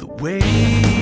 The way